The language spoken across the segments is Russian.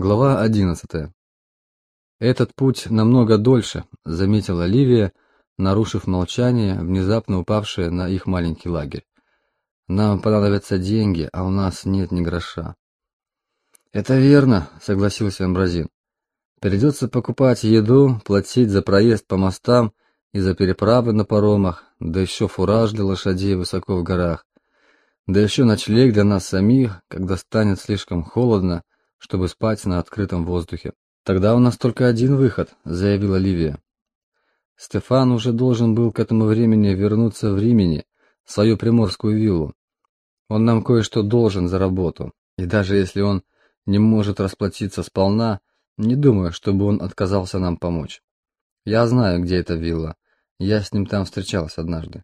Глава 11. Этот путь намного дольше, заметила Ливия, нарушив молчание, внезапно упавшее на их маленький лагерь. Нам понадобятся деньги, а у нас нет ни гроша. Это верно, согласился Амбразин. Придется покупать еду, платить за проезд по мостам и за переправы на паромах, да еще фураж для лошадей высоко в горах, да еще ночлег для нас самих, когда станет слишком холодно, чтобы спать на открытом воздухе. Тогда у нас только один выход, заявила Ливия. Стефан уже должен был к этому времени вернуться в Римени, в свою приморскую виллу. Он нам кое-что должен за работу, и даже если он не может расплатиться сполна, не думаю, чтобы он отказался нам помочь. Я знаю, где эта вилла. Я с ним там встречалась однажды.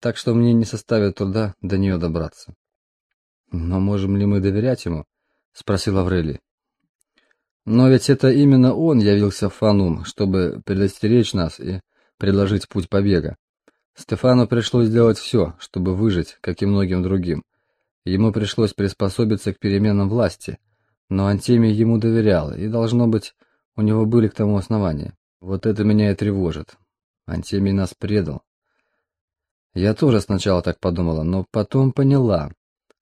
Так что мне не составит труда до нее добраться. Но можем ли мы доверять ему? Спросил Аврелий. Но ведь это именно он явился в Фанум, чтобы предостеречь нас и предложить путь побега. Стефану пришлось сделать все, чтобы выжить, как и многим другим. Ему пришлось приспособиться к переменам власти, но Антемий ему доверял, и должно быть, у него были к тому основания. Вот это меня и тревожит. Антемий нас предал. Я тоже сначала так подумала, но потом поняла,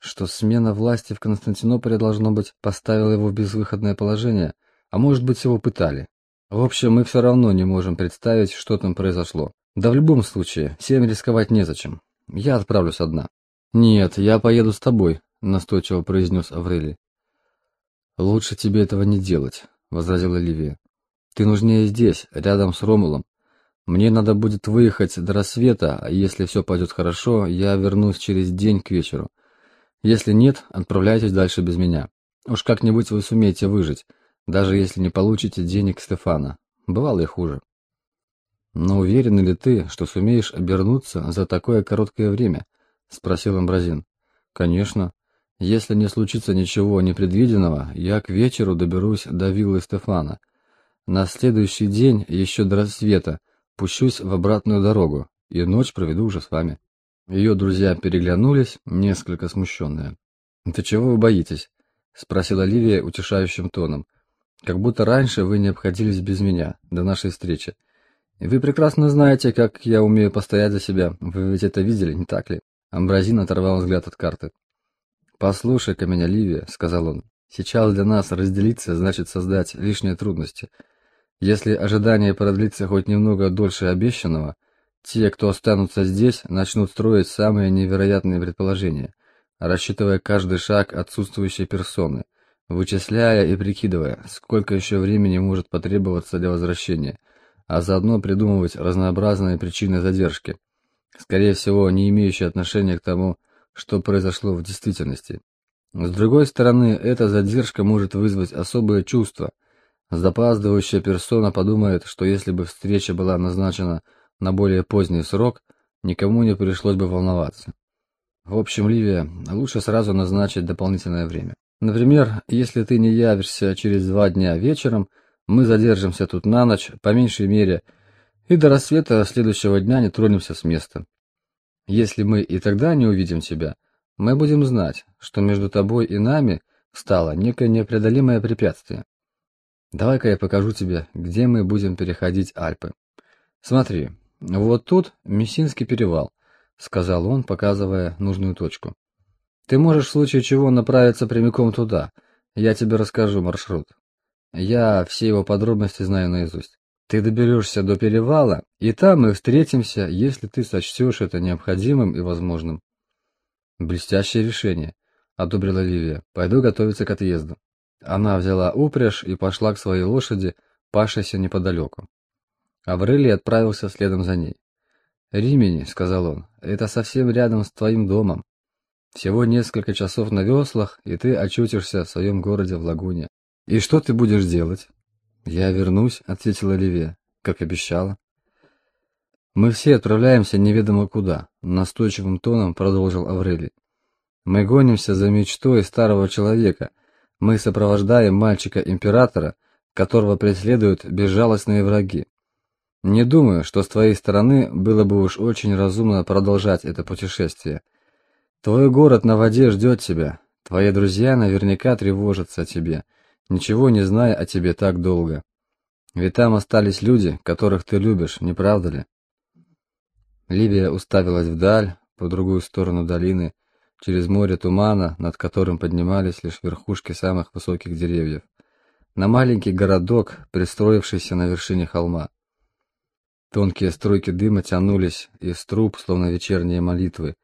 что смена власти в Константинополе должно быть поставила его в безвыходное положение, а может быть его пытали. В общем, мы все равно не можем представить, что там произошло. Да в любом случае, всем рисковать незачем. Я отправлюсь одна. Нет, я поеду с тобой, настойчиво произнес Аврелий. Лучше тебе этого не делать, возразила Ливия. Ты нужнее здесь, рядом с Ромулом. Мне надо будет выехать до рассвета, а если все пойдет хорошо, я вернусь через день к вечеру. Если нет, отправляйтесь дальше без меня. Уж как-нибудь вы сумеете выжить, даже если не получите денег Стефана. Бывало и хуже. Но уверен ли ты, что сумеешь обернуться за такое короткое время? спросил Амбразин. Конечно. Если не случится ничего непредвиденного, я к вечеру доберусь до виллы Стефана. На следующий день, еще до рассвета, пущусь в обратную дорогу и ночь проведу уже с вами. Ее друзья переглянулись, несколько смущенные. «Да чего вы боитесь?» — спросила Ливия утешающим тоном. «Как будто раньше вы не обходились без меня, до нашей встречи. И вы прекрасно знаете, как я умею постоять за себя. Вы ведь это видели, не так ли?» Амбразин оторвал взгляд от карты. «Послушай-ка меня, Ливия», — сказал он. «Сейчас для нас разделиться значит создать лишние трудности. Если ожидание продлится хоть немного дольше обещанного, те, кто останутся здесь, начнут строить самые невероятные предположения, рассчитывая каждый шаг отсутствующей персоны, вычисляя и прикидывая, сколько еще времени может потребоваться для возвращения, а заодно придумывать разнообразные причины задержки, скорее всего, не имеющие отношения к тому, что произошло в действительности. С другой стороны, эта задержка может вызвать особое чувство. Запаздывающая персона подумает, что если бы встреча была назначена на более поздний срок, никому не пришлось бы волноваться. В общем, Ливия, лучше сразу назначить дополнительное время. Например, если ты не явишься через два дня вечером, мы задержимся тут на ночь, по меньшей мере, и до рассвета следующего дня не тронемся с места. Если мы и тогда не увидим тебя, мы будем знать, что между тобой и нами стало некое непреодолимое препятствие. Давай-ка я покажу тебе, где мы будем переходить Альпы. Смотри, вот тут Мессинский перевал, сказал он, показывая нужную точку. Ты можешь в случае чего направиться прямиком туда. Я тебе расскажу маршрут. Я все его подробности знаю наизусть. Ты доберешься до перевала, и там мы встретимся, если ты сочтешь это необходимым и возможным. Блестящее решение, одобрила Ливия. Пойду готовиться к отъезду. Она взяла упряжь и пошла к своей лошади, пашейся неподалеку. Аврелий отправился следом за ней. «Римени», — сказал он, — «это совсем рядом с твоим домом. Всего несколько часов на веслах, и ты очутишься в своем городе в лагуне. И что ты будешь делать?» «Я вернусь», — ответила Ливия, — «как обещала». «Мы все отправляемся неведомо куда», — настойчивым тоном продолжил Аврелий. «Мы гонимся за мечтой старого человека. Мы сопровождаем мальчика-императора, которого преследуют безжалостные враги. Не думаю, что с твоей стороны было бы уж очень разумно продолжать это путешествие. Твой город на воде ждет тебя. Твои друзья наверняка тревожатся о тебе. ничего не зная о тебе так долго. Ведь там остались люди, которых ты любишь, не правда ли? Ливия уставилась вдаль, по другую сторону долины, через море тумана, над которым поднимались лишь верхушки самых высоких деревьев, на маленький городок, пристроившийся на вершине холма. Тонкие струйки дыма тянулись из труб, словно вечерние молитвы,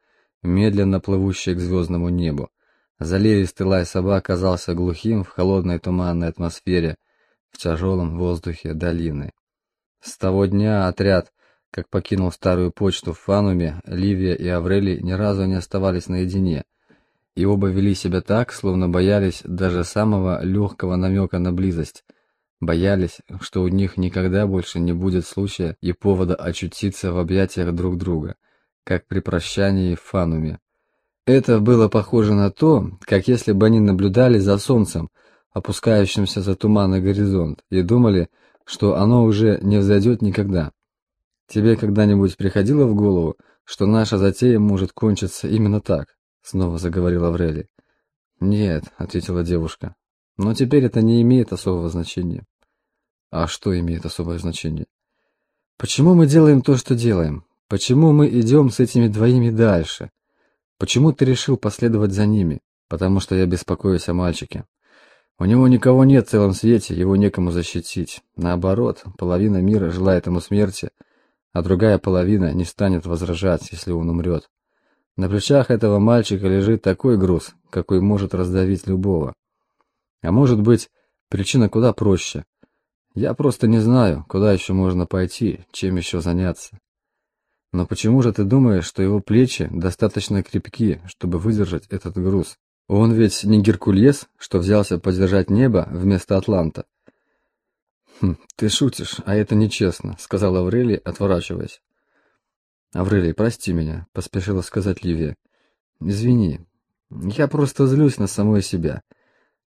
медленно плывущие к звездному небу. Заливистый лай собак казался глухим в холодной туманной атмосфере, в тяжелом воздухе долины. С того дня отряд, как покинул старую почту в Фануме, Ливия и Аврелий ни разу не оставались наедине, и оба вели себя так, словно боялись даже самого легкого намека на близость, боялись, что у них никогда больше не будет случая и повода очутиться в объятиях друг друга, как при прощании в Фануме. Это было похоже на то, как если бы они наблюдали за солнцем, опускающимся за туманный горизонт, и думали, что оно уже не взойдет никогда. Тебе когда-нибудь приходило в голову, что наша затея может кончиться именно так? Снова заговорила Аврели. Нет, ответила девушка. Но теперь это не имеет особого значения. А что имеет особое значение? Почему мы делаем то, что делаем? Почему мы идем с этими двоими дальше? Почему ты решил последовать за ними? Потому что я беспокоюсь о мальчике. У него никого нет в целом свете, его некому защитить. Наоборот, половина мира желает ему смерти, а другая половина не станет возражать, если он умрет. На плечах этого мальчика лежит такой груз, какой может раздавить любого. А может быть, причина куда проще. Я просто не знаю, куда еще можно пойти, чем еще заняться. Но почему же ты думаешь, что его плечи достаточно крепки, чтобы выдержать этот груз? Он ведь не Геркулес, что взялся поддержать небо вместо Атланта. Хм, ты шутишь, а это нечестно, сказал Аврелий, отворачиваясь. Аврелий, прости меня, поспешила сказать Ливия. Извини. Я просто злюсь на самой себя.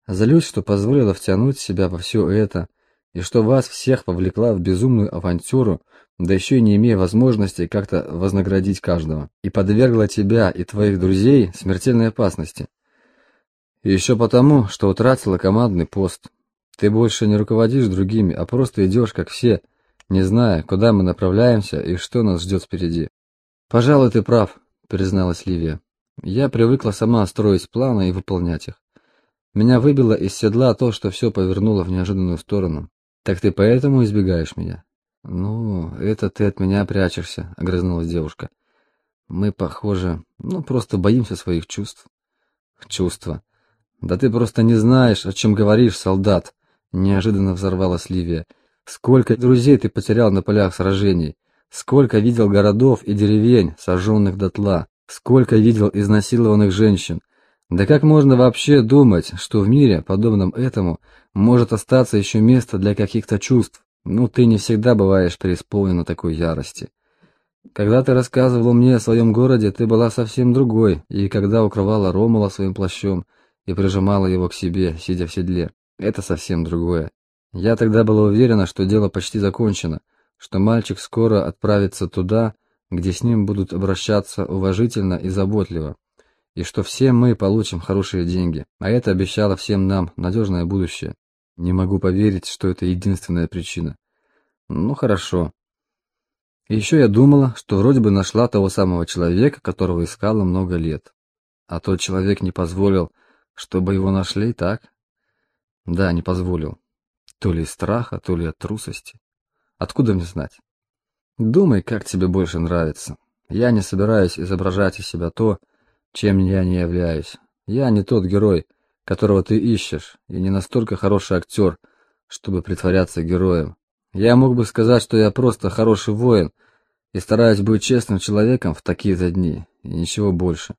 Злюсь, что позволила втянуть себя во все это, и что вас всех повлекла в безумную авантюру, да еще и не имея возможности как-то вознаградить каждого, и подвергла тебя и твоих друзей смертельной опасности. И еще потому, что утратила командный пост. Ты больше не руководишь другими, а просто идешь, как все, не зная, куда мы направляемся и что нас ждет впереди. Пожалуй, ты прав, призналась Ливия. Я привыкла сама строить планы и выполнять их. Меня выбило из седла то, что все повернуло в неожиданную сторону. Так ты поэтому избегаешь меня? Ну, это ты от меня прячешься, огрызнулась девушка. Мы, похоже, ну просто боимся своих чувств. Чувства. Да ты просто не знаешь, о чем говоришь, солдат, неожиданно взорвалась Ливия. Сколько друзей ты потерял на полях сражений, сколько видел городов и деревень, сожженных дотла, сколько видел изнасилованных женщин. Да как можно вообще думать, что в мире, подобном этому, может остаться еще место для каких-то чувств? Ну, ты не всегда бываешь преисполнена такой ярости. Когда ты рассказывал мне о своем городе, ты была совсем другой, и когда укрывала Ромула своим плащом, и прижимала его к себе, сидя в седле. Это совсем другое. Я тогда была уверена, что дело почти закончено, что мальчик скоро отправится туда, где с ним будут обращаться уважительно и заботливо, и что все мы получим хорошие деньги, а это обещало всем нам надежное будущее. Не могу поверить, что это единственная причина. Ну хорошо. Еще я думала, что вроде бы нашла того самого человека, которого искала много лет. А тот человек не позволил чтобы его нашли, так? Да, не позволил. То ли из страха, то ли от трусости. Откуда мне знать? Думай, как тебе больше нравится. Я не собираюсь изображать из себя то, чем я не являюсь. Я не тот герой, которого ты ищешь, и не настолько хороший актер, чтобы притворяться героем. Я мог бы сказать, что я просто хороший воин и стараюсь быть честным человеком в такие-то дни, и ничего больше.